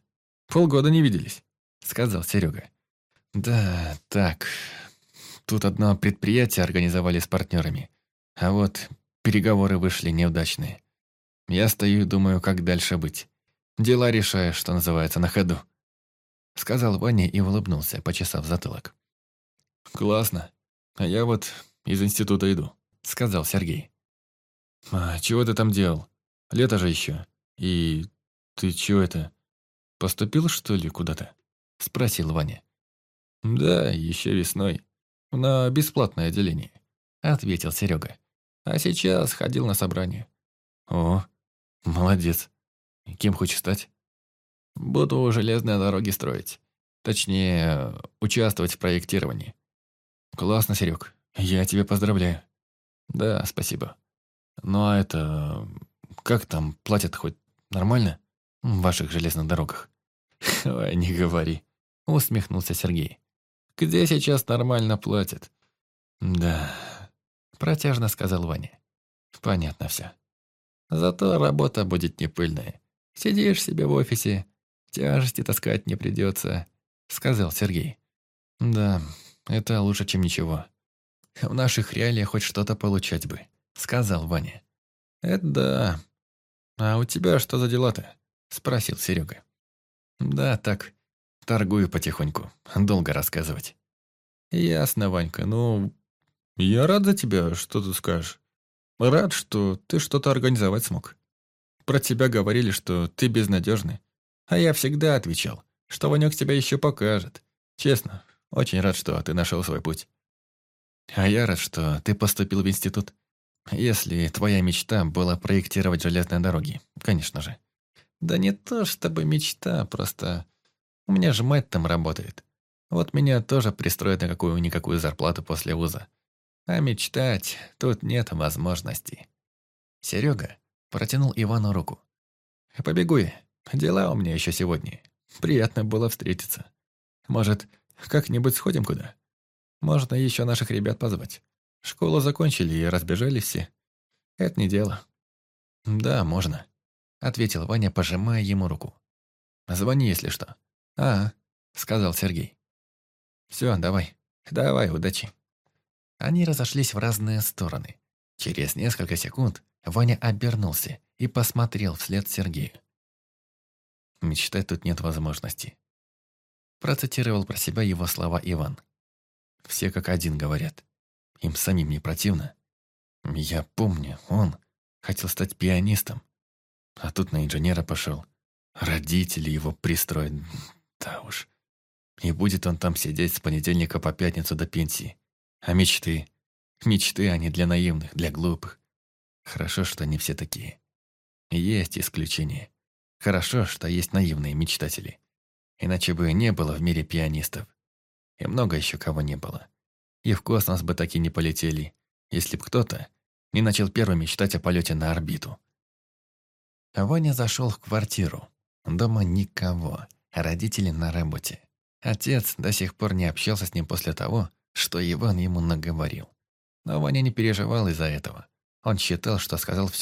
Полгода не виделись», — сказал Серега. Да, так. Тут одно предприятие организовали с партнерами. А вот переговоры вышли неудачные. Я стою и думаю, как дальше быть. Дела решаю, что называется, на ходу. Сказал Ваня и улыбнулся, почесав затылок. «Классно. А я вот из института иду», — сказал Сергей. «А чего ты там делал? Лето же еще. И ты чего это, поступил, что ли, куда-то?» — спросил Ваня. «Да, еще весной. На бесплатное отделение», — ответил Серега. «А сейчас ходил на собрание». «О, молодец. Кем хочешь стать?» «Буду железные дороги строить. Точнее, участвовать в проектировании». «Классно, Серег. Я тебя поздравляю». «Да, спасибо». «Ну а это... Как там, платят хоть нормально в ваших железных дорогах?» «Ой, не говори», — усмехнулся Сергей. Где сейчас нормально платят?» «Да», — протяжно сказал Ваня. «Понятно все. Зато работа будет не пыльная. Сидишь себе в офисе, тяжести таскать не придется», — сказал Сергей. «Да, это лучше, чем ничего. В наших реалиях хоть что-то получать бы», — сказал Ваня. «Это да. А у тебя что за дела-то?» — спросил Серега. «Да, так. Торгую потихоньку. Долго рассказывать. Ясно, Ванька. Ну, я рад за тебя, что ты скажешь. Рад, что ты что-то организовать смог. Про тебя говорили, что ты безнадежный. А я всегда отвечал, что Ванек тебя еще покажет. Честно, очень рад, что ты нашел свой путь. А я рад, что ты поступил в институт. Если твоя мечта была проектировать железные дороги, конечно же. Да не то чтобы мечта, просто у меня же мать там работает. Вот меня тоже пристроят на какую-никакую зарплату после вуза. А мечтать тут нет возможности. Серега протянул Ивану руку. «Побегу я. Дела у меня еще сегодня. Приятно было встретиться. Может, как-нибудь сходим куда? Можно еще наших ребят позвать. Школу закончили и разбежались все. Это не дело». «Да, можно», — ответил Ваня, пожимая ему руку. «Звони, если что». «А, — сказал Сергей. «Все, давай, давай, удачи». Они разошлись в разные стороны. Через несколько секунд Ваня обернулся и посмотрел вслед Сергею. «Мечтать тут нет возможности», — процитировал про себя его слова Иван. «Все как один говорят. Им самим не противно. Я помню, он хотел стать пианистом, а тут на инженера пошел. Родители его пристроят. Да уж. И будет он там сидеть с понедельника по пятницу до пенсии. А мечты? Мечты, они для наивных, для глупых. Хорошо, что не все такие. Есть исключения. Хорошо, что есть наивные мечтатели. Иначе бы не было в мире пианистов. И много еще кого не было. И в космос бы таки не полетели, если б кто-то не начал первым мечтать о полете на орбиту. Ваня зашел в квартиру. Дома никого. Родители на работе. Отец до сих пор не общался с ним после того, что Иван ему наговорил. Но Ваня не переживал из-за этого. Он считал, что сказал все,